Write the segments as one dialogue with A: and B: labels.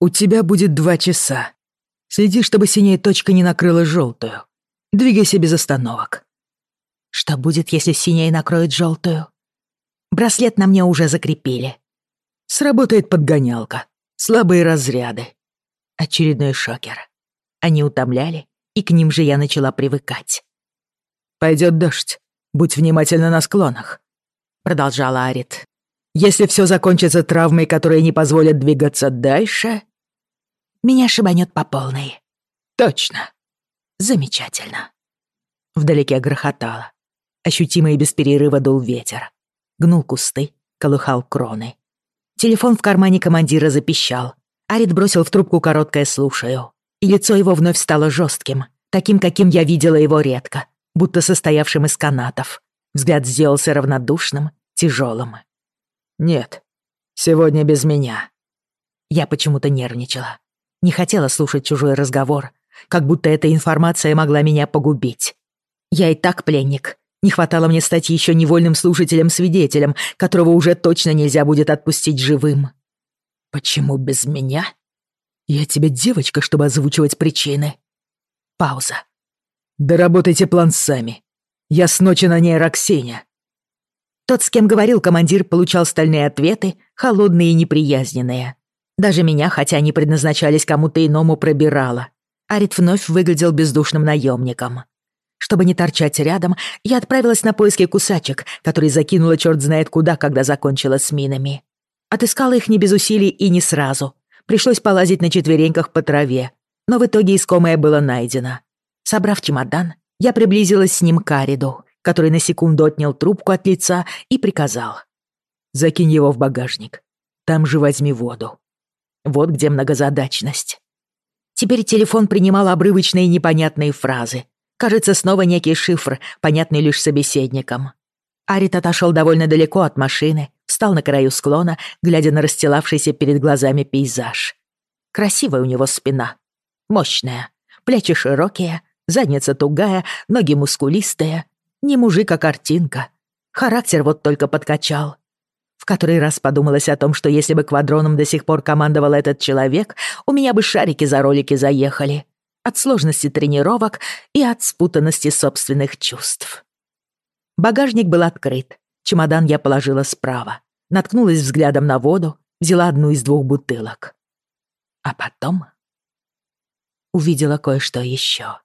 A: «У тебя будет два часа. Следи, чтобы синяя точка не накрыла желтую. Двигайся без остановок».
B: «Что будет, если синяя накроет желтую?» «Браслет на мне уже закрепили».
A: «Сработает подгонялка. Слабые разряды».
B: Очередной шокер. Они утомляли, и к ним же я начала привыкать.
A: Пойдет дождь. Будь внимательна на склонах», — продолжала Арит. «Если все закончится травмой, которая не позволит двигаться дальше...»
B: «Меня шибанет по полной».
A: «Точно».
B: «Замечательно». Вдалеке грохотало. Ощутимо и без перерыва дул ветер. Гнул кусты, колыхал кроны. Телефон в кармане командира запищал. Арит бросил в трубку короткое «слушаю». И лицо его вновь стало жестким, таким, каким я видела его редко, будто состоявшим из канатов. Взгляд сделался равнодушным, тяжелым.
A: «Нет, сегодня без меня».
B: Я почему-то нервничала. Не хотела слушать чужой разговор, как будто эта информация могла меня погубить. Я и так пленник. Не хватало мне стать еще невольным слушателем-свидетелем, которого уже точно нельзя будет отпустить живым.
A: «Почему без меня? Я тебе девочка, чтобы озвучивать причины». Пауза. «Доработайте план сами. Я с ночи на ней Роксиня».
B: Тот, с кем говорил командир, получал стальные ответы, холодные и неприязненные. Даже меня, хотя они предназначались кому-то иному, пробирало. Арит вновь выглядел бездушным наемником. Чтобы не торчать рядом, я отправилась на поиски кусачек, которые закинула черт знает куда, когда закончила с минами. Отыскала их не без усилий и не сразу. Пришлось полазить на четвереньках по траве, но в итоге искомое было найдено. Собрав чемодан, я приблизилась с ним к Ариду, который на секунду отнял трубку от лица и приказал. «Закинь его в багажник. Там же возьми воду». Вот где многозадачность. Теперь телефон принимал обрывочные непонятные фразы. Кажется, снова некий шифр, понятный лишь собеседникам. Арит отошел довольно далеко от машины, встал на краю склона, глядя на расстилавшийся перед глазами пейзаж. Красивая у него спина. Мощная. Плечи широкие, Задница тугая, ноги мускулистые. Не мужик, а картинка. Характер вот только подкачал. В который раз подумалось о том, что если бы квадроном до сих пор командовал этот человек, у меня бы шарики за ролики заехали. От сложности тренировок и от спутанности собственных чувств. Багажник был открыт. Чемодан я положила справа. Наткнулась взглядом на воду, взяла одну из двух бутылок. А потом увидела кое-что еще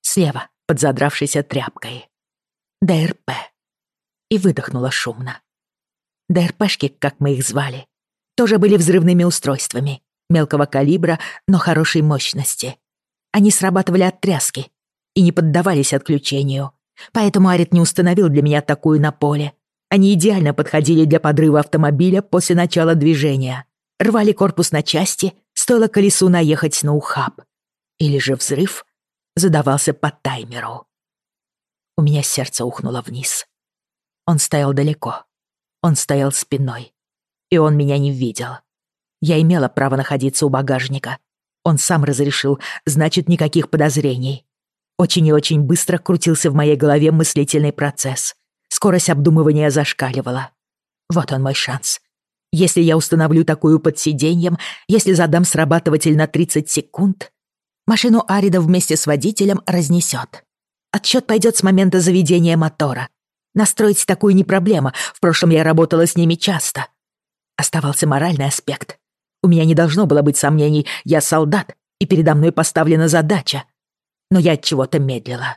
B: слева, под задравшейся тряпкой. ДРП. И выдохнула шумно. ДРПшки, как мы их звали, тоже были взрывными устройствами, мелкого калибра, но хорошей мощности. Они срабатывали от тряски и не поддавались отключению. Поэтому Арит не установил для меня такую на поле. Они идеально подходили для подрыва автомобиля после начала движения. Рвали корпус на части, стоило колесу наехать на ухаб. Или же взрыв задавался по таймеру. У меня сердце ухнуло вниз. Он стоял далеко. Он стоял спиной. И он меня не видел. Я имела право находиться у багажника. Он сам разрешил, значит, никаких подозрений. Очень и очень быстро крутился в моей голове мыслительный процесс. Скорость обдумывания зашкаливала. Вот он мой шанс. Если я установлю такую под сиденьем, если задам срабатыватель на 30 секунд, Машину Арида вместе с водителем разнесет. Отсчет пойдет с момента заведения мотора. Настроить такую не проблема, в прошлом я работала с ними часто. Оставался моральный аспект. У меня не должно было быть сомнений, я солдат, и передо мной поставлена задача. Но я от чего-то медлила.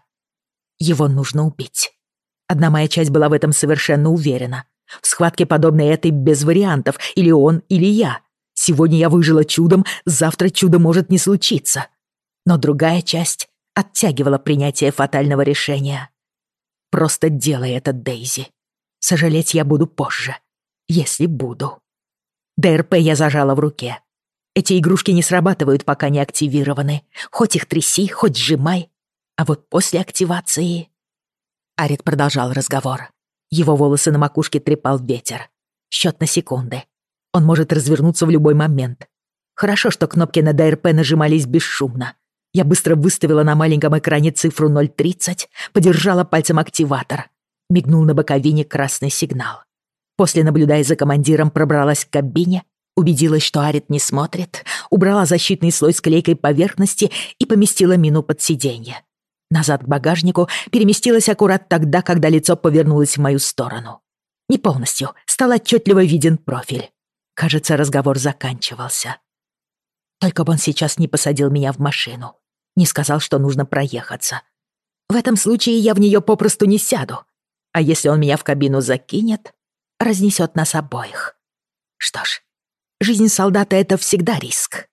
B: Его нужно убить. Одна моя часть была в этом совершенно уверена. В схватке, подобной этой, без вариантов, или он, или я. Сегодня я выжила чудом, завтра чудо может не случиться но другая часть оттягивала принятие фатального решения. Просто делай это, Дейзи. Сожалеть я буду позже, если буду. ДРП я зажала в руке. Эти игрушки не срабатывают, пока не активированы. Хоть их тряси, хоть сжимай. А вот после активации... Арит продолжал разговор. Его волосы на макушке трепал ветер. Счет на секунды. Он может развернуться в любой момент. Хорошо, что кнопки на ДРП нажимались бесшумно. Я быстро выставила на маленьком экране цифру 030, подержала пальцем активатор. Мигнул на боковине красный сигнал. После, наблюдая за командиром, пробралась к кабине Убедилась, что Арит не смотрит, убрала защитный слой с клейкой поверхности и поместила мину под сиденье. Назад к багажнику переместилась аккурат тогда, когда лицо повернулось в мою сторону. Не полностью, стал отчетливо виден профиль. Кажется, разговор заканчивался. Только бы он сейчас не посадил меня в машину. Не сказал, что нужно проехаться. В этом случае я в нее попросту не сяду. А если он меня в кабину закинет, разнесет нас обоих. Что ж, жизнь солдата — это всегда риск.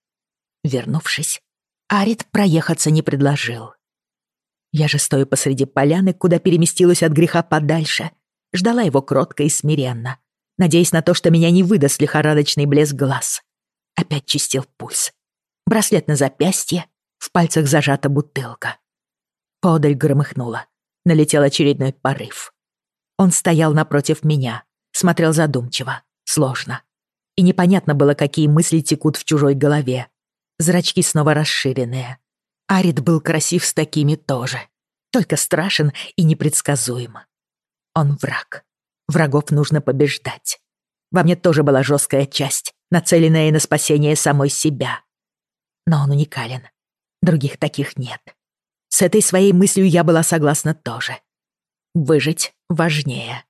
B: Вернувшись, Арит проехаться не предложил. Я же стою посреди поляны, куда переместилась от греха подальше, ждала его кротко и смиренно, надеясь на то, что меня не выдаст лихорадочный блеск глаз. Опять чистил пульс. Браслет на запястье, в пальцах зажата бутылка. Подаль громыхнула. Налетел очередной порыв. Он стоял напротив меня, смотрел задумчиво, сложно. И непонятно было, какие мысли текут в чужой голове. Зрачки снова расширенные. Арит был красив с такими тоже. Только страшен и непредсказуем. Он враг. Врагов нужно побеждать. Во мне тоже была жесткая часть, нацеленная на спасение самой себя. Но он уникален. Других таких нет. С этой своей мыслью я была согласна тоже. Выжить важнее.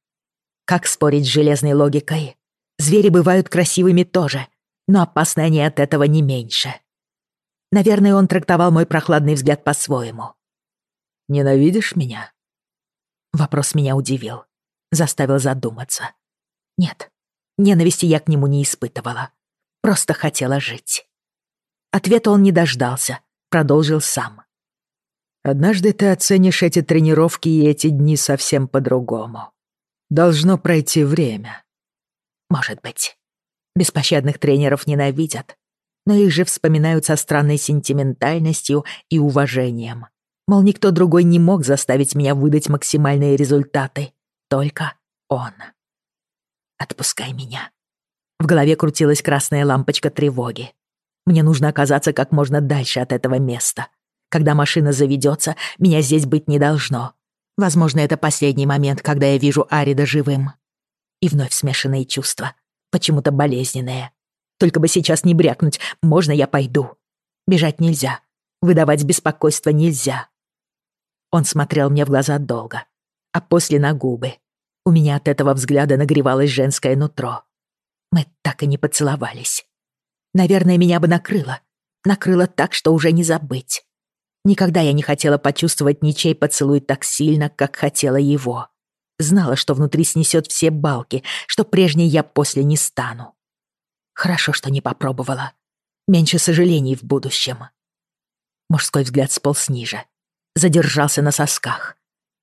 B: Как спорить с железной логикой? Звери бывают красивыми тоже, но опасны они от этого не меньше. Наверное, он трактовал мой прохладный взгляд по-своему.
A: «Ненавидишь меня?»
B: Вопрос меня удивил, заставил задуматься. Нет, ненависти я к нему не испытывала. Просто хотела жить. Ответа он не дождался, продолжил сам.
A: Однажды ты оценишь эти тренировки и эти дни совсем по-другому. Должно пройти время.
B: Может быть. Беспощадных тренеров ненавидят, но их же вспоминают со странной сентиментальностью и уважением. Мол, никто другой не мог заставить меня выдать максимальные результаты. Только он. Отпускай меня. В голове крутилась красная лампочка тревоги. Мне нужно оказаться как можно дальше от этого места. Когда машина заведется, меня здесь быть не должно. Возможно, это последний момент, когда я вижу Арида живым. И вновь смешанные чувства. Почему-то болезненные. Только бы сейчас не брякнуть, можно я пойду. Бежать нельзя. Выдавать беспокойство нельзя. Он смотрел мне в глаза долго, а после на губы. У меня от этого взгляда нагревалось женское нутро. Мы так и не поцеловались. Наверное, меня бы накрыло. Накрыло так, что уже не забыть. Никогда я не хотела почувствовать ничей поцелуй так сильно, как хотела его. Знала, что внутри снесет все балки, что прежней я после не стану. Хорошо, что не попробовала. Меньше сожалений в будущем. Мужской взгляд сполз ниже. Задержался на сосках.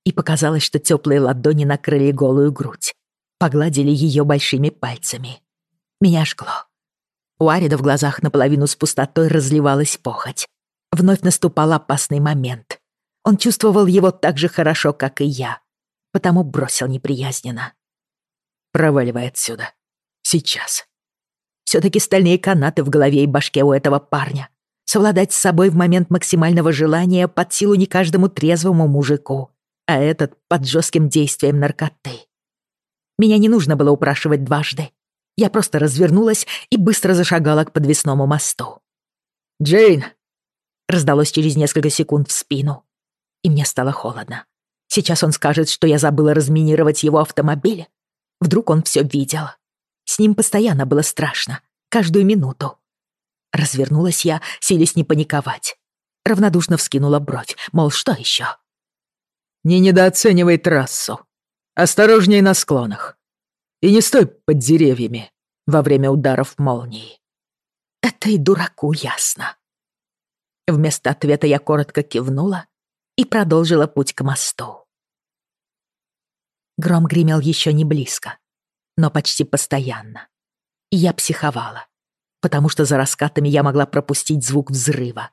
B: И показалось, что теплые ладони накрыли голую грудь. Погладили ее большими пальцами. Меня жгло. У Арида в глазах наполовину с пустотой разливалась похоть. Вновь наступал опасный момент. Он чувствовал его так же хорошо, как и я, потому бросил неприязненно.
A: «Проваливай отсюда. Сейчас».
B: Все-таки стальные канаты в голове и башке у этого парня. Совладать с собой в момент максимального желания под силу не каждому трезвому мужику, а этот под жестким действием наркоты. Меня не нужно было упрашивать дважды. Я просто развернулась и быстро зашагала к подвесному мосту.
A: «Джейн!»
B: Раздалось через несколько секунд в спину. И мне стало холодно. Сейчас он скажет, что я забыла разминировать его автомобиль. Вдруг он все видел. С ним постоянно было страшно. Каждую минуту. Развернулась я, силясь не паниковать. Равнодушно вскинула бровь, мол, что еще?
A: «Не недооценивай трассу. Осторожней на склонах. И не стой под деревьями во время ударов молнии».
B: Это и дураку ясно. Вместо ответа я коротко кивнула и продолжила путь к мосту. Гром гремел еще не близко, но почти постоянно. И я психовала, потому что за раскатами я могла пропустить звук взрыва.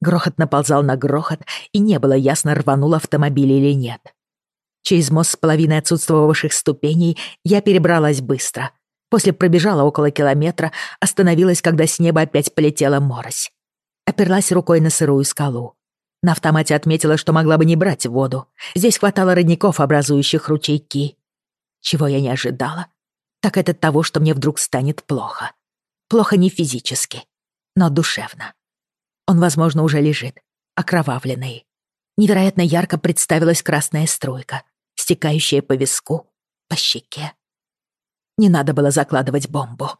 B: Грохот наползал на грохот, и не было ясно, рванул автомобиль или нет. Через мост с половиной отсутствовавших ступеней я перебралась быстро. После пробежала около километра, остановилась, когда с неба опять полетела морось. Оперлась рукой на сырую скалу. На автомате отметила, что могла бы не брать воду. Здесь хватало родников, образующих ручейки. Чего я не ожидала, так это того, что мне вдруг станет плохо. Плохо не физически, но душевно. Он, возможно, уже лежит, окровавленный. Невероятно ярко представилась красная струйка, стекающая по виску, по щеке. Не надо было закладывать бомбу.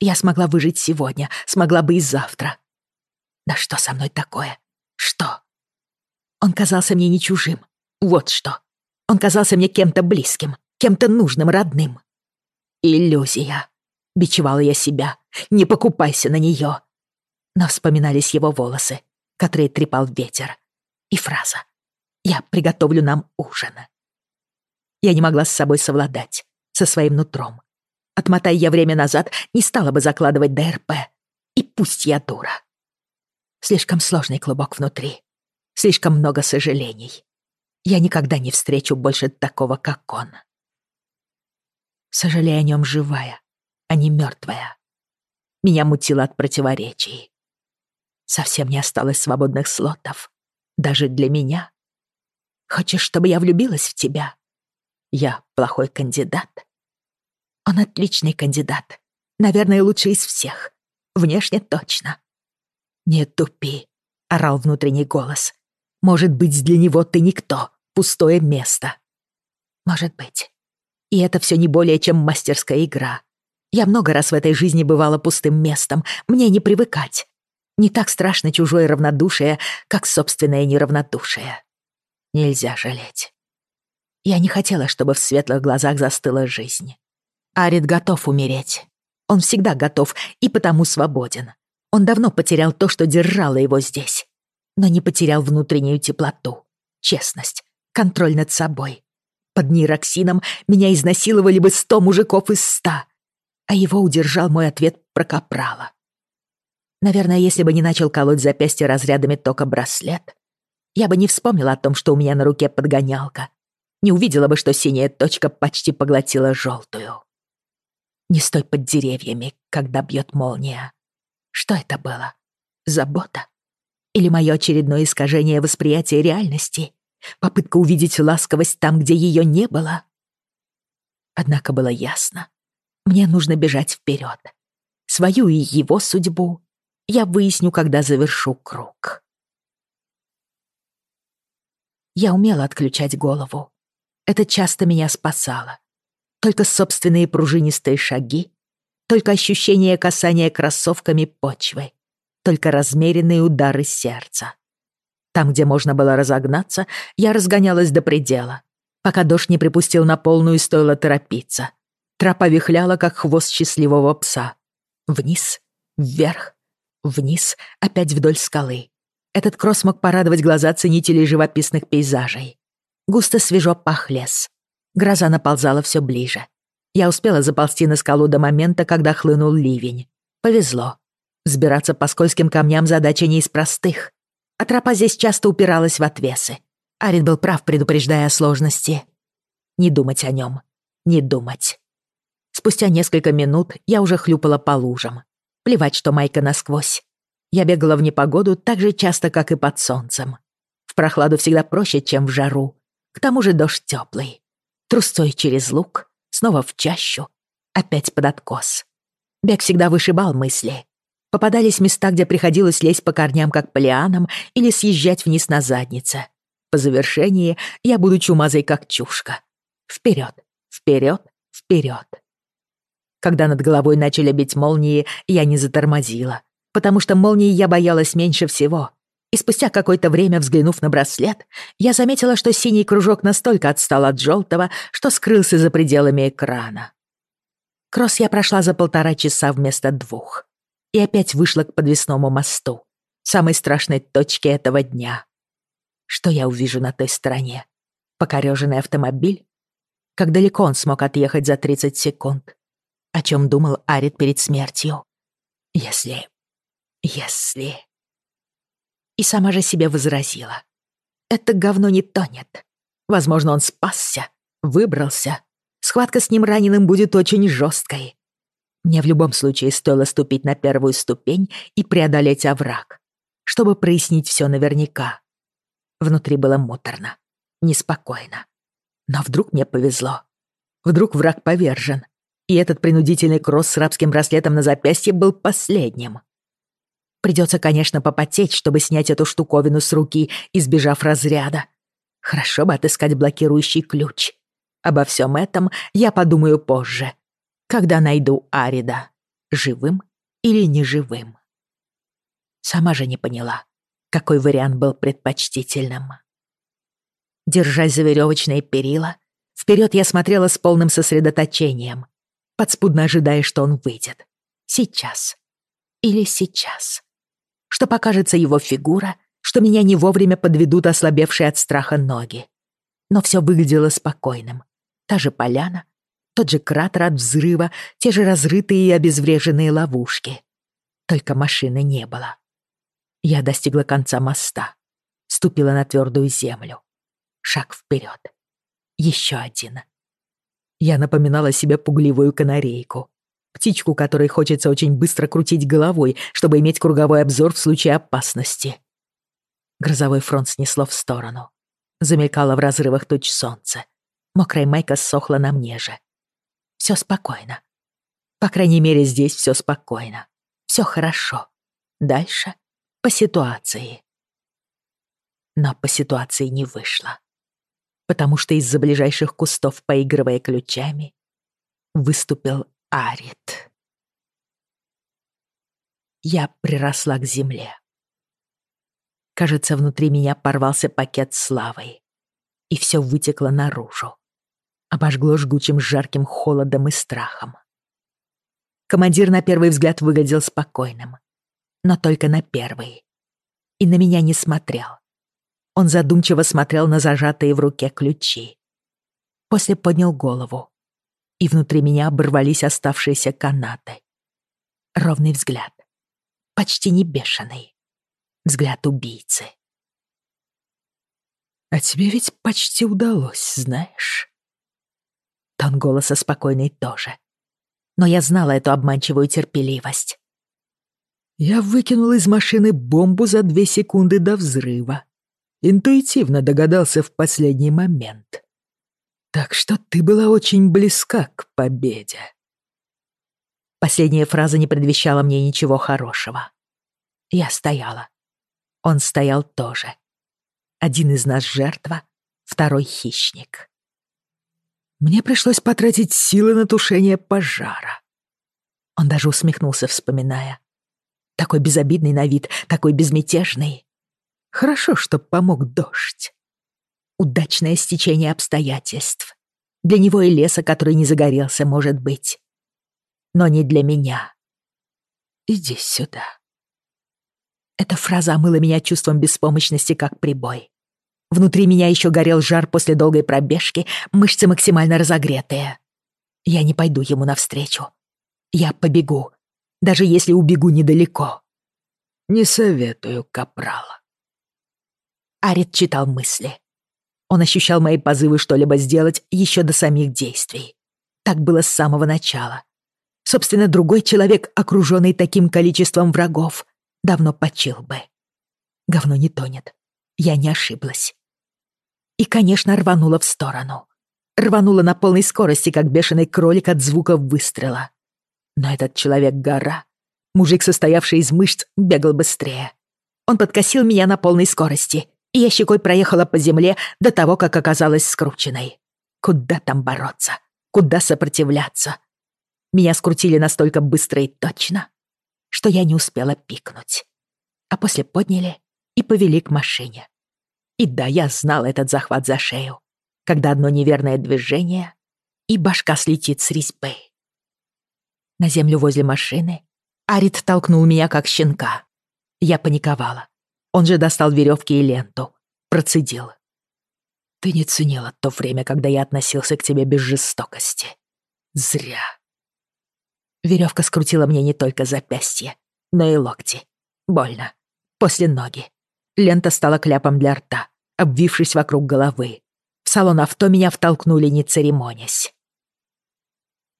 B: Я смогла выжить сегодня, смогла бы и завтра. Да что со мной такое? Что? Он казался мне не чужим. Вот что. Он казался мне кем-то близким, кем-то нужным, родным. Иллюзия. Бичевала я себя. Не покупайся на нее. Но вспоминались его волосы, которые трепал ветер. И фраза «Я приготовлю нам ужин». Я не могла с собой совладать, со своим нутром. Отмотай я время назад, не стала бы закладывать ДРП. И пусть я дура. Слишком сложный клубок внутри. Слишком много сожалений. Я никогда не встречу больше такого, как он. Сожалею о нем живая, а не мертвая. Меня мутило от противоречий. Совсем не осталось свободных слотов. Даже для меня. Хочешь, чтобы я влюбилась в тебя? Я плохой кандидат. Он отличный кандидат. Наверное, лучший из всех. Внешне точно. «Не тупи», — орал внутренний голос. «Может быть, для него ты никто, пустое место». «Может быть. И это все не более чем мастерская игра. Я много раз в этой жизни бывала пустым местом, мне не привыкать. Не так страшно чужое равнодушие, как собственное неравнодушие. Нельзя жалеть. Я не хотела, чтобы в светлых глазах застыла жизнь. Арит готов умереть. Он всегда готов и потому свободен. Он давно потерял то, что держало его здесь. Но не потерял внутреннюю теплоту, честность, контроль над собой. Под нейроксином меня изнасиловали бы сто мужиков из ста. А его удержал мой ответ про капрала. Наверное, если бы не начал колоть запястье разрядами тока браслет, я бы не вспомнила о том, что у меня на руке подгонялка. Не увидела бы, что синяя точка почти поглотила желтую. Не стой под деревьями, когда бьет молния. Что это было? Забота? Или мое очередное искажение восприятия реальности? Попытка увидеть ласковость там, где ее не было? Однако было ясно. Мне нужно бежать вперед. Свою и его судьбу я выясню, когда завершу круг. Я умела отключать голову. Это часто меня спасало. Только собственные пружинистые шаги, только ощущение касания кроссовками почвы, только размеренные удары сердца. Там, где можно было разогнаться, я разгонялась до предела, пока дождь не припустил на полную и стоило торопиться. Тропа вихляла, как хвост счастливого пса. Вниз, вверх, вниз, опять вдоль скалы. Этот кросс мог порадовать глаза ценителей живописных пейзажей. Густо свежо пах лес. Гроза наползала все ближе. Я успела заползти на скалу до момента, когда хлынул ливень. Повезло. Сбираться по скользким камням задача не из простых. А тропа здесь часто упиралась в отвесы. Арит был прав, предупреждая о сложности. Не думать о нем. Не думать. Спустя несколько минут я уже хлюпала по лужам. Плевать, что майка насквозь. Я бегала в непогоду так же часто, как и под солнцем. В прохладу всегда проще, чем в жару. К тому же дождь теплый. Трусцой через луг, снова в чащу, опять под откос. Бег всегда вышибал мысли. Попадались места, где приходилось лезть по корням, как по лианам, или съезжать вниз на заднице. По завершении я буду чумазой, как чушка. Вперед, вперед, вперед. Когда над головой начали бить молнии, я не затормозила, потому что молнии я боялась меньше всего. И спустя какое-то время, взглянув на браслет, я заметила, что синий кружок настолько отстал от желтого, что скрылся за пределами экрана. Кросс я прошла за полтора часа вместо двух. И опять вышла к подвесному мосту, самой страшной точке этого дня. Что я увижу на той стороне? Покорёженный автомобиль? Как далеко он смог отъехать за 30 секунд? о чем думал Арит перед смертью. Если... если... И сама же себе возразила. Это говно не тонет. Возможно, он спасся, выбрался. Схватка с ним раненым будет очень жесткой. Мне в любом случае стоило ступить на первую ступень и преодолеть овраг, чтобы прояснить все наверняка. Внутри было муторно, неспокойно. Но вдруг мне повезло. Вдруг враг повержен, И этот принудительный кросс с рабским браслетом на запястье был последним. Придется, конечно, попотеть, чтобы снять эту штуковину с руки, избежав разряда. Хорошо бы отыскать блокирующий ключ. Обо всем этом я подумаю позже, когда найду Арида, живым или неживым. Сама же не поняла, какой вариант был предпочтительным. Держась за веревочные перила, вперед я смотрела с полным сосредоточением, подспудно ожидая, что он выйдет. Сейчас. Или сейчас. Что покажется его фигура, что меня не вовремя подведут ослабевшие от страха ноги. Но все выглядело спокойным. Та же поляна, тот же кратер от взрыва, те же разрытые и обезвреженные ловушки. Только машины не было. Я достигла конца моста, ступила на твердую землю. Шаг вперед. Еще один. Я напоминала себе пугливую канарейку. Птичку, которой хочется очень быстро крутить головой, чтобы иметь круговой обзор в случае опасности. Грозовой фронт снесло в сторону. Замелькало в разрывах туч солнце. Мокрая майка сохла на мне же. Все спокойно. По крайней мере, здесь все спокойно. Все хорошо. Дальше по ситуации. Но по ситуации не вышло. Потому что из-за ближайших кустов, поигрывая ключами, выступил Арит. Я приросла к земле. Кажется, внутри меня порвался пакет с лавой, и все вытекло наружу обожгло жгучим жарким холодом и страхом. Командир на первый взгляд выглядел спокойным, но только на первый. И на меня не смотрел. Он задумчиво смотрел на зажатые в руке ключи. После поднял голову, и внутри меня оборвались оставшиеся канаты. Ровный взгляд, почти не бешеный. Взгляд убийцы.
A: «А тебе ведь почти удалось, знаешь?»
B: Тон голоса спокойный тоже. Но я знала эту обманчивую терпеливость.
A: Я выкинул из машины бомбу за две секунды до взрыва. Интуитивно догадался в последний момент. Так что ты была очень близка к победе.
B: Последняя фраза не предвещала мне ничего хорошего. Я стояла. Он стоял тоже. Один из нас жертва, второй хищник.
A: Мне пришлось потратить силы на тушение пожара.
B: Он даже усмехнулся, вспоминая. Такой безобидный на вид, такой безмятежный. Хорошо, что помог дождь. Удачное стечение обстоятельств. Для него и леса, который не загорелся, может быть. Но не для меня. Иди сюда. Эта фраза омыла меня чувством беспомощности, как прибой. Внутри меня еще горел жар после долгой пробежки, мышцы максимально разогретые. Я не пойду ему навстречу. Я побегу, даже если убегу недалеко.
A: Не советую, капрал.
B: Арит читал мысли. Он ощущал мои позывы что-либо сделать еще до самих действий. Так было с самого начала. Собственно, другой человек, окруженный таким количеством врагов, давно почил бы. Говно не тонет. Я не ошиблась и, конечно, рванула в сторону. Рванула на полной скорости, как бешеный кролик от звука выстрела. Но этот человек-гора, мужик, состоявший из мышц, бегал быстрее. Он подкосил меня на полной скорости, и я щекой проехала по земле до того, как оказалась скрученной. Куда там бороться? Куда сопротивляться? Меня скрутили настолько быстро и точно, что я не успела пикнуть. А после подняли и повели к машине. И да, я знал этот захват за шею, когда одно неверное движение, и башка слетит с резьбы. На землю возле машины Арит толкнул меня, как щенка. Я паниковала. Он же достал веревки и ленту. Процедил. Ты не ценила то время, когда я относился к тебе без жестокости. Зря. Веревка скрутила мне не только запястье, но и локти. Больно. После ноги. Лента стала кляпом для рта, обвившись вокруг головы. В салон авто меня втолкнули, не церемонясь.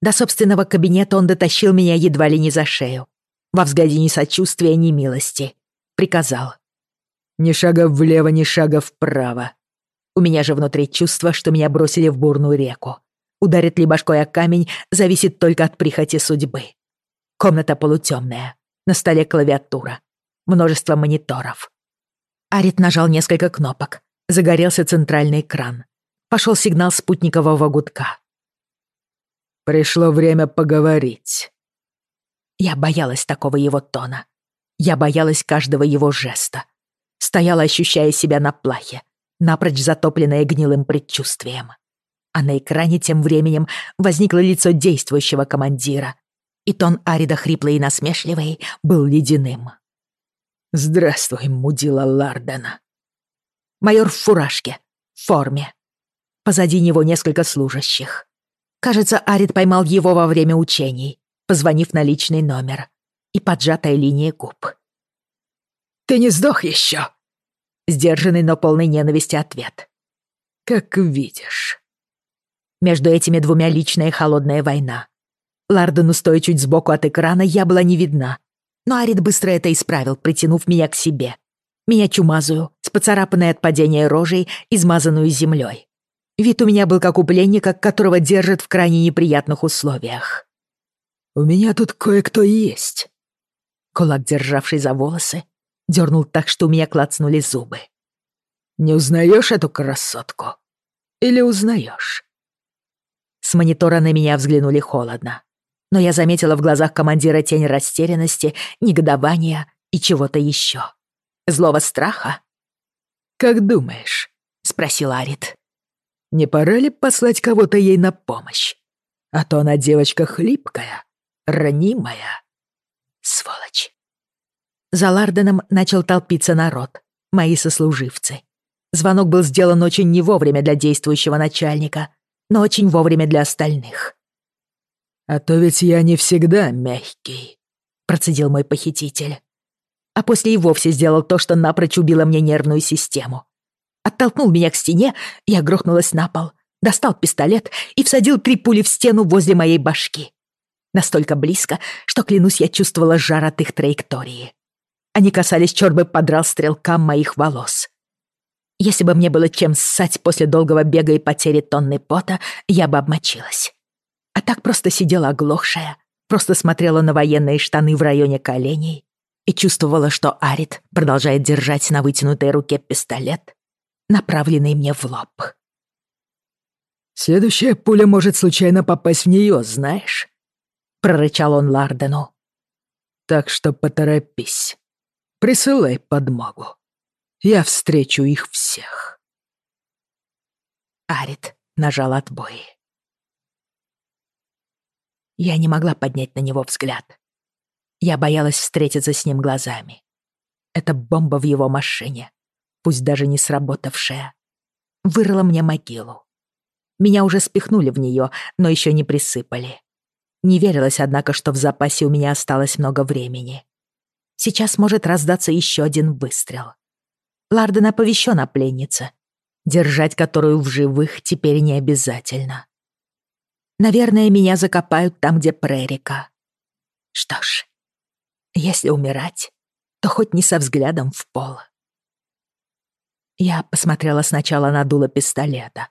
B: До собственного кабинета он дотащил меня едва ли не за шею. Во взгляде ни сочувствия, ни милости. Приказал.
A: «Ни шага влево, ни шага вправо».
B: У меня же внутри чувство, что меня бросили в бурную реку. Ударит ли башкой о камень, зависит только от прихоти судьбы. Комната полутемная. На столе клавиатура. Множество мониторов. Арит нажал несколько кнопок. Загорелся центральный экран. Пошел сигнал спутникового гудка.
A: «Пришло время поговорить».
B: Я боялась такого его тона. Я боялась каждого его жеста. Стояла, ощущая себя на плахе, напрочь затопленная гнилым предчувствием. А на экране тем временем возникло лицо действующего командира, и тон Арида, хриплый и насмешливый, был ледяным.
A: «Здравствуй, мудила Лардена».
B: Майор в фуражке, в форме. Позади него несколько служащих. Кажется, Арид поймал его во время учений, позвонив на личный номер. И поджатая линия губ.
A: «Ты не сдох еще?»
B: Сдержанный, но полный ненависти ответ.
A: «Как видишь».
B: Между этими двумя личная холодная война. Лардену, стоя чуть сбоку от экрана, я была не видна. Но Арид быстро это исправил, притянув меня к себе. Меня чумазую, с поцарапанной от падения рожей, измазанную землей. Вид у меня был как у пленника, которого держат в крайне неприятных условиях.
A: «У меня тут кое-кто есть».
B: Кулак, державший за волосы, дернул так, что у меня клацнули зубы.
A: «Не узнаешь эту красотку? Или узнаешь?»
B: С монитора на меня взглянули холодно. Но я заметила в глазах командира тень растерянности, негодования и чего-то еще. Злого страха?
A: «Как думаешь?» — спросил Арит. «Не пора ли послать кого-то ей на помощь? А то она девочка хлипкая, ранимая».
B: Сволочь. За Ларденом начал толпиться народ, мои сослуживцы. Звонок был сделан очень не вовремя для действующего начальника, но очень вовремя для остальных.
A: «А то ведь я не всегда мягкий», — процедил мой похититель.
B: А после и вовсе сделал то, что напрочь убило мне нервную систему. Оттолкнул меня к стене, я грохнулась на пол, достал пистолет и всадил три пули в стену возле моей башки. Настолько близко, что, клянусь, я чувствовала жар от их траектории. Они касались чёрбы подрал стрелкам моих волос. Если бы мне было чем ссать после долгого бега и потери тонны пота, я бы обмочилась. А так просто сидела оглохшая, просто смотрела на военные штаны в районе коленей и чувствовала, что Арит продолжает держать на вытянутой руке пистолет, направленный мне в лоб.
A: «Следующая пуля может случайно попасть в нее, знаешь?» — прорычал он Лардену. «Так что поторопись». Присылай подмогу. Я встречу их всех.
B: Арит нажал отбой. Я не могла поднять на него взгляд. Я боялась встретиться с ним глазами. Это бомба в его машине, пусть даже не сработавшая, вырыла мне могилу. Меня уже спихнули в нее, но еще не присыпали. Не верилось, однако, что в запасе у меня осталось много времени. Сейчас может раздаться еще один выстрел. Ларден оповещен о пленнице, держать которую в живых теперь не обязательно. Наверное, меня закопают там, где прерика. Что ж, если умирать, то хоть не со взглядом в пол. Я посмотрела сначала на дуло пистолета,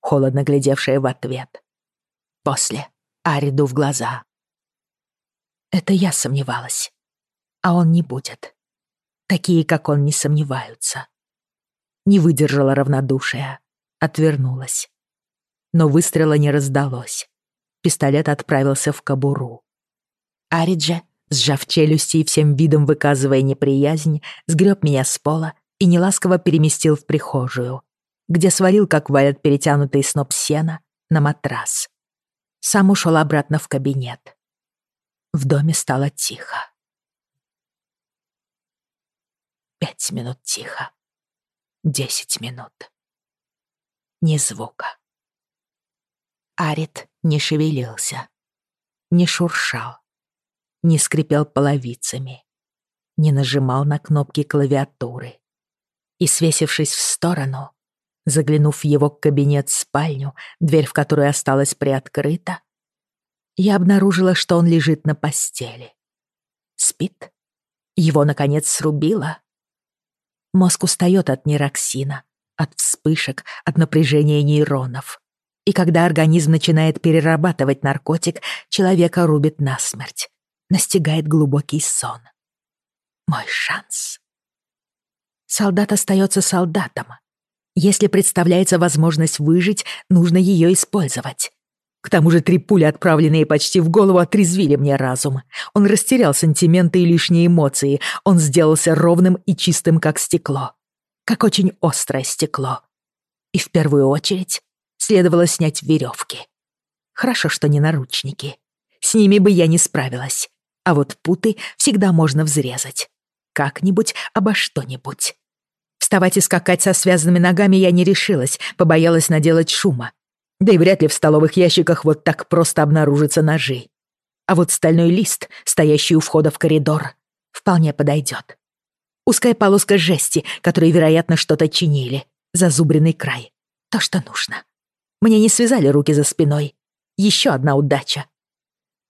B: холодно глядевшее в ответ. После Ариду в глаза. Это я сомневалась а он не будет. Такие, как он, не сомневаются. Не выдержала равнодушия, отвернулась. Но выстрела не раздалось. Пистолет отправился в кобуру. Ариджа, сжав челюсти и всем видом выказывая неприязнь, сгреб меня с пола и неласково переместил в прихожую, где свалил, как валят перетянутый сноп сена, на матрас. Сам ушел обратно в кабинет. В доме стало тихо. Пять минут тихо. Десять минут. Ни звука. Арит не шевелился, не шуршал, не скрипел половицами, не нажимал на кнопки клавиатуры. И, свесившись в сторону, заглянув в его кабинет-спальню, дверь в которую осталась приоткрыта, я обнаружила, что он лежит на постели. Спит? Его, наконец, срубило? Мозг устает от нейроксина, от вспышек, от напряжения нейронов. И когда организм начинает перерабатывать наркотик, человека рубит насмерть. Настигает глубокий сон. Мой шанс. Солдат остается солдатом. Если представляется возможность выжить, нужно ее использовать. К тому же три пули, отправленные почти в голову, отрезвили мне разум. Он растерял сантименты и лишние эмоции. Он сделался ровным и чистым, как стекло. Как очень острое стекло. И в первую очередь следовало снять веревки. Хорошо, что не наручники. С ними бы я не справилась. А вот путы всегда можно взрезать. Как-нибудь обо что-нибудь. Вставать и скакать со связанными ногами я не решилась, побоялась наделать шума. Да и вряд ли в столовых ящиках вот так просто обнаружатся ножи. А вот стальной лист, стоящий у входа в коридор, вполне подойдет. Узкая полоска жести, которой, вероятно, что-то чинили. Зазубренный край. То, что нужно. Мне не связали руки за спиной. Еще одна удача.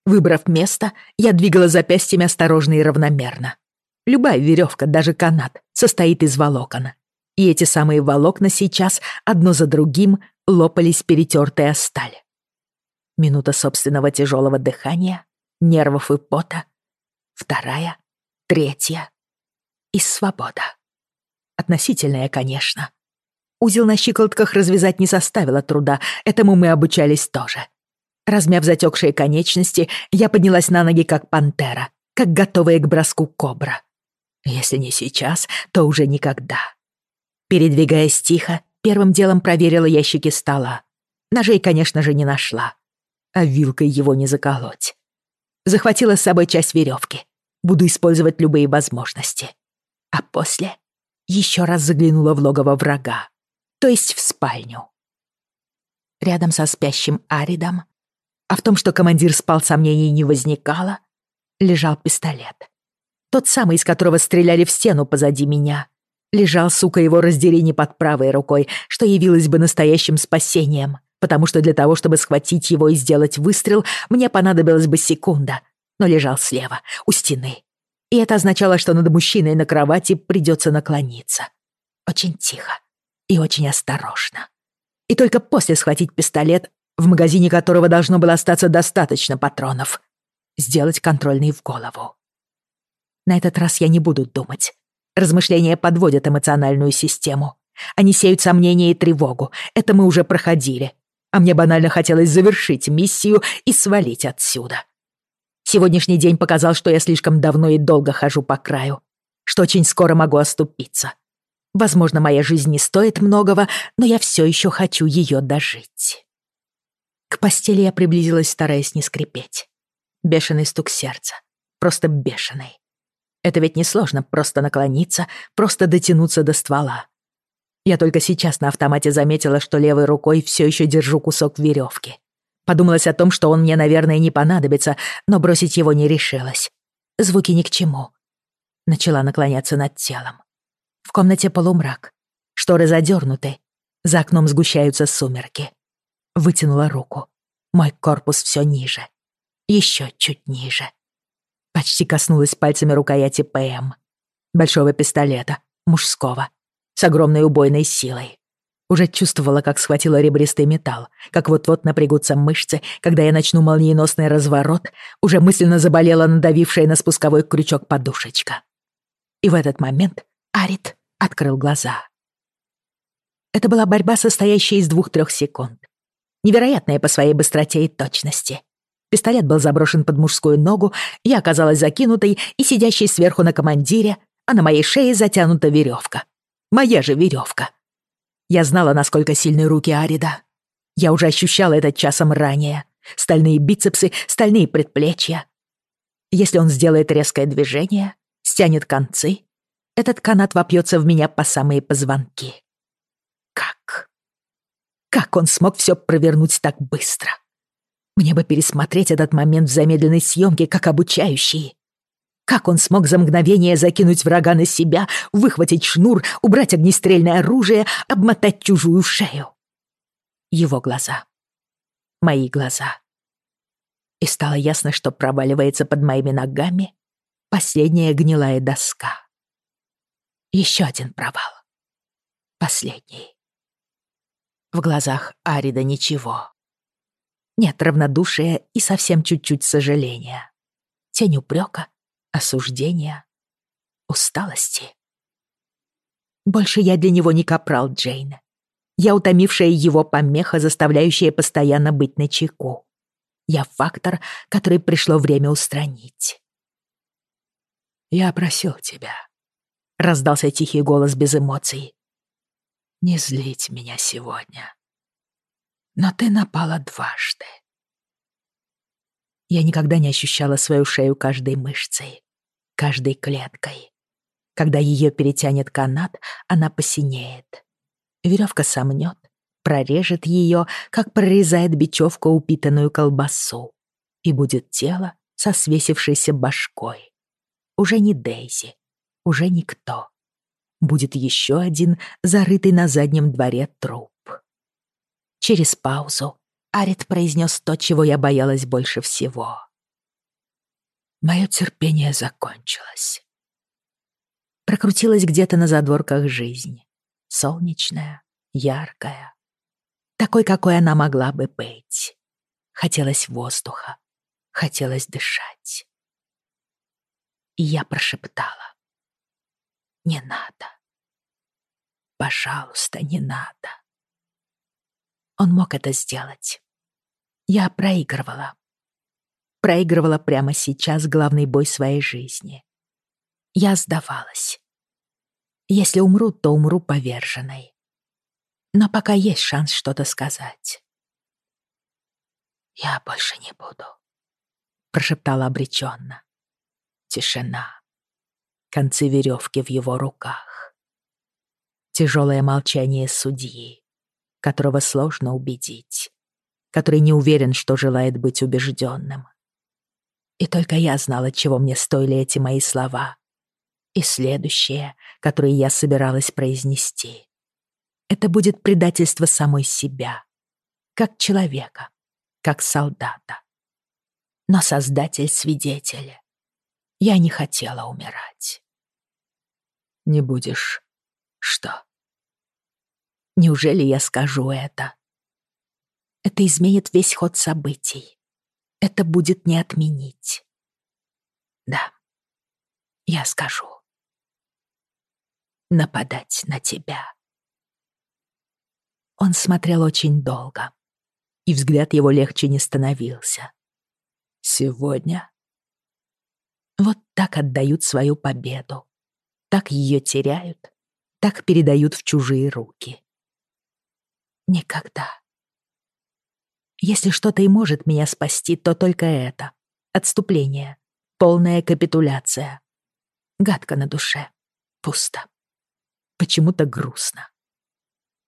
B: Выбрав место, я двигала запястьями осторожно и равномерно. Любая веревка, даже канат, состоит из волокон. И эти самые волокна сейчас, одно за другим, лопались перетертая сталь. Минута собственного тяжелого дыхания, нервов и пота. Вторая, третья. И свобода. Относительная, конечно. Узел на щиколотках развязать не составило труда, этому мы обучались тоже. Размяв затекшие конечности, я поднялась на ноги, как пантера, как готовая к броску кобра. Если не сейчас, то уже никогда. Передвигаясь тихо, Первым делом проверила ящики стола. Ножей, конечно же, не нашла. А вилкой его не заколоть. Захватила с собой часть веревки. Буду использовать любые возможности. А после еще раз заглянула в логово врага. То есть в спальню. Рядом со спящим Аридом, а в том, что командир спал, сомнений не возникало, лежал пистолет. Тот самый, из которого стреляли в стену позади меня. Лежал, сука, его раздери под правой рукой, что явилось бы настоящим спасением, потому что для того, чтобы схватить его и сделать выстрел, мне понадобилась бы секунда, но лежал слева, у стены. И это означало, что над мужчиной на кровати придется наклониться. Очень тихо и очень осторожно. И только после схватить пистолет, в магазине которого должно было остаться достаточно патронов, сделать контрольный в голову. На этот раз я не буду думать. Размышления подводят эмоциональную систему. Они сеют сомнения и тревогу. Это мы уже проходили. А мне банально хотелось завершить миссию и свалить отсюда. Сегодняшний день показал, что я слишком давно и долго хожу по краю, что очень скоро могу оступиться. Возможно, моя жизнь не стоит многого, но я все еще хочу ее дожить. К постели я приблизилась, стараясь не скрипеть. Бешеный стук сердца. Просто бешеный. Это ведь несложно просто наклониться, просто дотянуться до ствола. Я только сейчас на автомате заметила, что левой рукой все еще держу кусок веревки. Подумалось о том, что он мне, наверное, не понадобится, но бросить его не решилась. Звуки ни к чему. Начала наклоняться над телом. В комнате полумрак. Шторы задернуты. За окном сгущаются сумерки. Вытянула руку. Мой корпус все ниже. Еще чуть ниже. Почти коснулась пальцами рукояти ПМ. Большого пистолета, мужского, с огромной убойной силой. Уже чувствовала, как схватила ребристый металл, как вот-вот напрягутся мышцы, когда я начну молниеносный разворот, уже мысленно заболела надавившая на спусковой крючок подушечка. И в этот момент Арит открыл глаза. Это была борьба, состоящая из двух-трех секунд. Невероятная по своей быстроте и точности. Пистолет был заброшен под мужскую ногу, я оказалась закинутой и сидящей сверху на командире, а на моей шее затянута веревка. Моя же веревка. Я знала, насколько сильны руки Арида. Я уже ощущала это часом ранее. Стальные бицепсы, стальные предплечья. Если он сделает резкое движение, стянет концы, этот канат вопьется в меня по самые позвонки. Как? Как он смог все провернуть так быстро? Мне бы пересмотреть этот момент в замедленной съемке как обучающий. Как он смог за мгновение закинуть врага на себя, выхватить шнур, убрать огнестрельное оружие, обмотать чужую шею? Его глаза. Мои глаза. И стало ясно, что проваливается под моими ногами последняя гнилая доска. Еще один провал. Последний. В глазах Арида ничего. Нет равнодушия и совсем чуть-чуть сожаления. Тень упрека, осуждения, усталости. Больше я для него не капрал Джейн. Я утомившая его помеха, заставляющая постоянно быть на чеку. Я фактор, который пришло время устранить.
A: «Я просил тебя», —
B: раздался тихий голос без эмоций.
A: «Не злить меня сегодня. Но ты напала дважды».
B: Я никогда не ощущала свою шею каждой мышцей, каждой клеткой. Когда ее перетянет канат, она посинеет. Веревка сомнет, прорежет ее, как прорезает бечевка упитанную колбасу, и будет тело со свесившейся башкой. Уже не Дейзи, уже никто. Будет еще один зарытый на заднем дворе труп. Через паузу Арит произнес то, чего я боялась больше всего.
A: Мое терпение закончилось
B: прокрутилась где-то на задворках жизни. Солнечная, яркая. Такой, какой она могла бы быть. Хотелось воздуха, хотелось дышать. И я прошептала. «Не надо. Пожалуйста, не надо». Он мог это сделать. Я проигрывала. Проигрывала прямо сейчас главный бой своей жизни. Я сдавалась. Если умру, то умру поверженной. Но пока есть шанс что-то сказать. «Я больше не буду», — прошептала обреченно. Тишина. Концы веревки в его руках. Тяжелое молчание судьи, которого сложно убедить, который не уверен, что желает быть убежденным. И только я знала, чего мне стоили эти мои слова, и следующее, которое я собиралась произнести. Это будет предательство самой себя, как человека, как солдата. Но Создатель-свидетель. Я не хотела умирать.
A: Не будешь. Что?
B: Неужели я скажу это? Это изменит весь ход событий. Это будет не отменить. Да, я скажу нападать на тебя. Он смотрел очень долго, и взгляд его легче не становился. Сегодня вот так отдают свою победу, так ее теряют, так передают в чужие руки. Никогда. Если что-то и может меня спасти, то только это. Отступление. Полная капитуляция. Гадко на душе. Пусто почему-то грустно.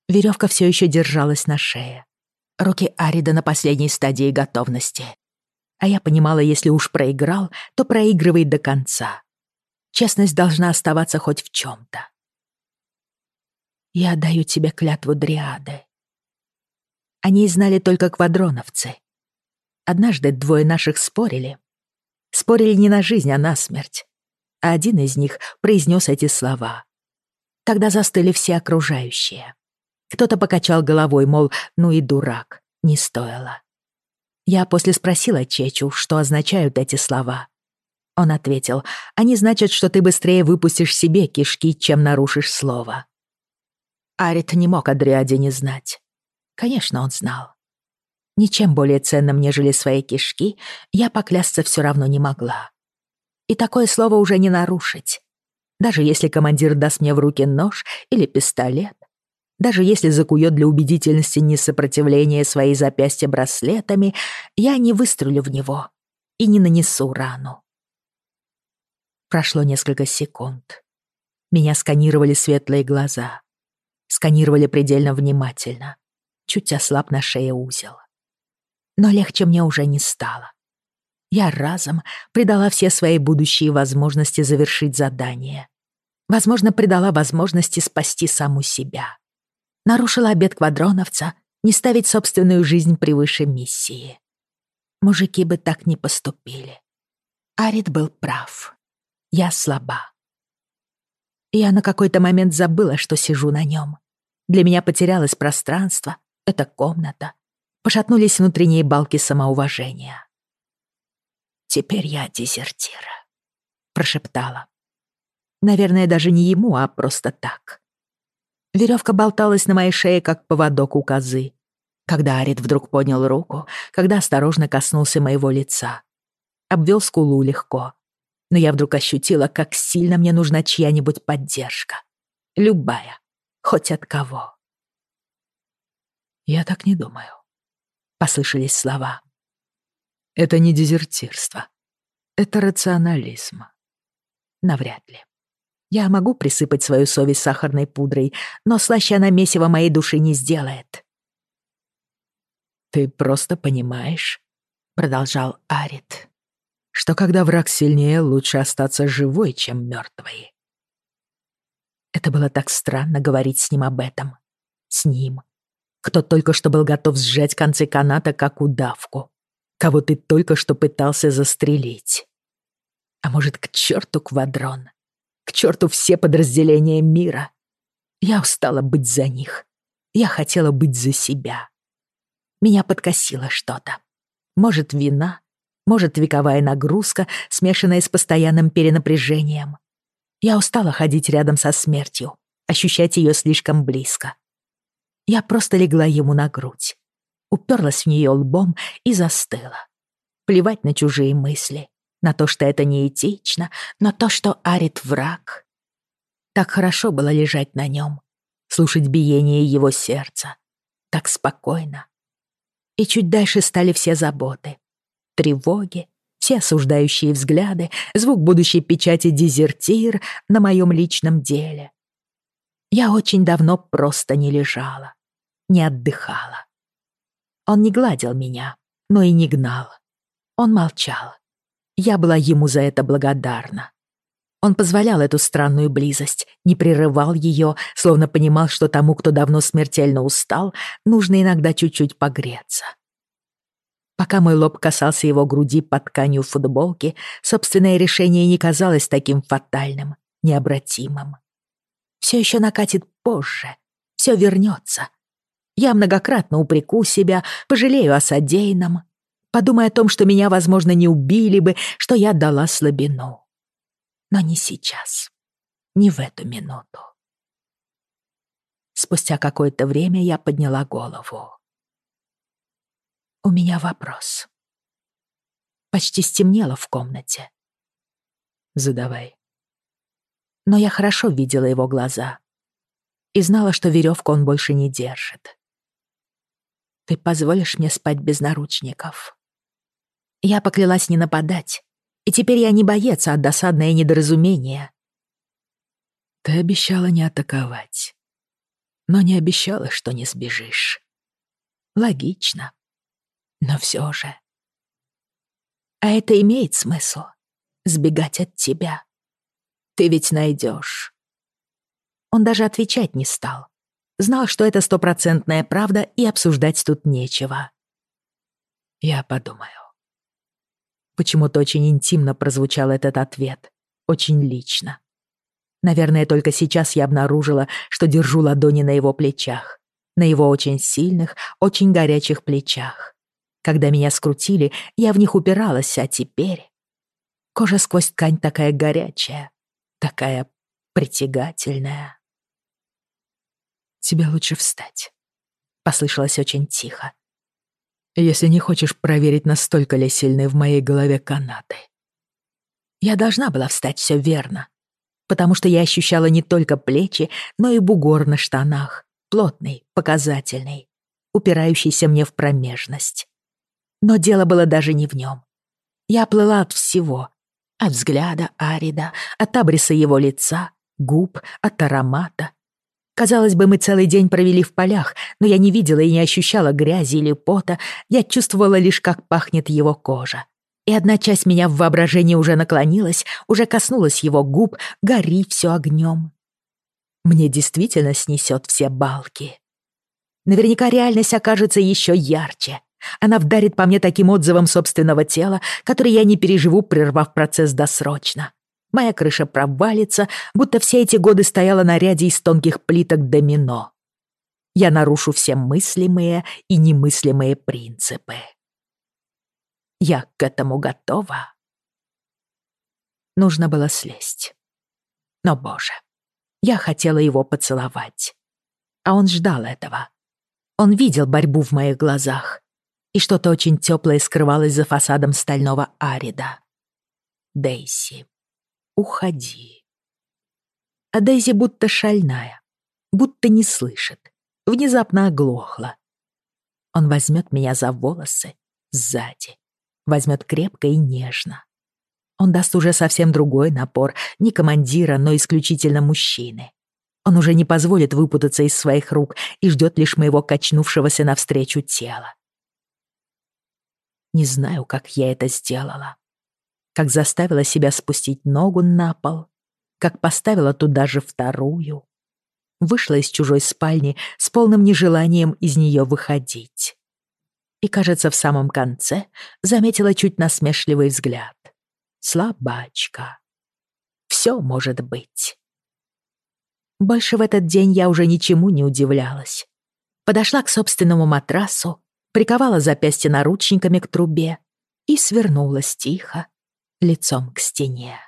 B: Веревка все еще держалась на шее. Руки Арида на последней стадии готовности. А я понимала, если уж проиграл, то проигрывает до конца. Честность должна оставаться хоть в чем-то. Я отдаю тебе клятву Дриады. Они знали только квадроновцы. Однажды двое наших спорили. Спорили не на жизнь, а на смерть. А один из них произнес эти слова. Тогда застыли все окружающие. Кто-то покачал головой, мол, ну и дурак, не стоило. Я после спросила Чечу, что означают эти слова. Он ответил, они значат, что ты быстрее выпустишь себе кишки, чем нарушишь слово. Арит не мог о Дриаде не знать. Конечно, он знал. Ничем более ценным, нежели свои кишки, я поклясться все равно не могла. И такое слово уже не нарушить. Даже если командир даст мне в руки нож или пистолет, даже если закует для убедительности несопротивление свои запястья браслетами, я не выстрелю в него и не нанесу рану. Прошло несколько секунд. Меня сканировали светлые глаза. Сканировали предельно внимательно. Чуть ослаб на шее узел. Но легче мне уже не стало. Я разом предала все свои будущие возможности завершить задание. Возможно, предала возможности спасти саму себя. Нарушила обет квадроновца не ставить собственную жизнь превыше миссии. Мужики бы так не поступили. Арит был прав. Я слаба. Я на какой-то момент забыла, что сижу на нем. Для меня потерялось пространство, эта комната, пошатнулись внутренние балки самоуважения. «Теперь я дезертира», — прошептала. Наверное, даже не ему, а просто так. Веревка болталась на моей шее, как поводок у козы. Когда Арит вдруг поднял руку, когда осторожно коснулся моего лица. Обвел скулу легко. Но я вдруг ощутила, как сильно мне нужна чья-нибудь поддержка. Любая. Хоть от кого.
A: «Я так не думаю», — послышались слова. «Это не дезертирство. Это рационализм.
B: Навряд ли. Я могу присыпать свою совесть сахарной пудрой, но слаще она месиво моей души не сделает.
A: «Ты просто понимаешь», — продолжал Арит, «что когда враг сильнее, лучше остаться живой, чем мертвой».
B: Это было так странно говорить с ним об этом. С ним. Кто только что был готов сжать концы каната, как удавку. Кого ты только что пытался застрелить. А может, к черту квадрон. К черту все подразделения мира. Я устала быть за них. Я хотела быть за себя. Меня подкосило что-то. Может, вина, может, вековая нагрузка, смешанная с постоянным перенапряжением. Я устала ходить рядом со смертью, ощущать ее слишком близко. Я просто легла ему на грудь, уперлась в нее лбом и застыла. Плевать на чужие мысли, на то, что это неэтично, но то, что арит враг. Так хорошо было лежать на нем, слушать биение его сердца. Так спокойно, и чуть дальше стали все заботы. Тревоги, все осуждающие взгляды, звук будущей печати «Дезертир» на моем личном деле. Я очень давно просто не лежала, не отдыхала. Он не гладил меня, но и не гнал. Он молчал. Я была ему за это благодарна. Он позволял эту странную близость, не прерывал ее, словно понимал, что тому, кто давно смертельно устал, нужно иногда чуть-чуть погреться. Пока мой лоб касался его груди под тканью футболки, собственное решение не казалось таким фатальным, необратимым. Все еще накатит позже, все вернется. Я многократно упреку себя, пожалею о содеянном, подумая о том, что меня, возможно, не убили бы, что я дала слабину. Но не сейчас. Не в эту минуту. Спустя какое-то время я подняла голову. У меня вопрос. Почти стемнело в комнате.
A: Задавай.
B: Но я хорошо видела его глаза и знала, что веревку он больше не держит. Ты позволишь мне спать без наручников? Я поклялась не нападать, и теперь я не боец, а досадное недоразумение.
A: Ты обещала не атаковать, но не обещала, что не сбежишь.
B: Логично. Но все же. А это имеет смысл — сбегать от тебя. Ты ведь найдешь. Он даже отвечать не стал. Знал, что это стопроцентная правда, и обсуждать тут нечего.
A: Я подумаю.
B: Почему-то очень интимно прозвучал этот ответ. Очень лично. Наверное, только сейчас я обнаружила, что держу ладони на его плечах. На его очень сильных, очень горячих плечах. Когда меня скрутили, я в них упиралась, а теперь... Кожа сквозь ткань такая горячая, такая притягательная.
A: «Тебе лучше встать», — послышалось очень тихо
B: если не хочешь проверить, настолько ли сильны в моей голове канаты. Я должна была встать все верно, потому что я ощущала не только плечи, но и бугор на штанах, плотный, показательный, упирающийся мне в промежность. Но дело было даже не в нем. Я плыла от всего, от взгляда Арида, от абриса его лица, губ, от аромата, Казалось бы, мы целый день провели в полях, но я не видела и не ощущала грязи или пота, я чувствовала лишь, как пахнет его кожа. И одна часть меня в воображении уже наклонилась, уже коснулась его губ, гори все огнем. Мне действительно снесет все балки. Наверняка реальность окажется еще ярче. Она вдарит по мне таким отзывом собственного тела, который я не переживу, прервав процесс досрочно. Моя крыша провалится, будто все эти годы стояла на ряде из тонких плиток домино. я нарушу все мыслимые и немыслимые принципы. Я к этому готова. Нужно было слезть. Но, боже, я хотела его поцеловать. А он ждал этого. Он видел борьбу в моих глазах, и что-то очень теплое скрывалось за фасадом стального арида. Дейси, уходи. А Дейзи будто шальная, будто не слышит, внезапно оглохла. Он возьмет меня за волосы сзади, возьмет крепко и нежно. Он даст уже совсем другой напор, не командира, но исключительно мужчины. Он уже не позволит выпутаться из своих рук и ждет лишь моего качнувшегося навстречу тела. Не знаю, как я это сделала. Как заставила себя спустить ногу на пол, как поставила туда же вторую. Вышла из чужой спальни с полным нежеланием из нее выходить. И, кажется, в самом конце заметила чуть насмешливый взгляд. Слабачка. Все может быть. Больше в этот день я уже ничему не удивлялась. Подошла к собственному матрасу, приковала запястье наручниками к трубе и свернулась тихо, лицом к стене.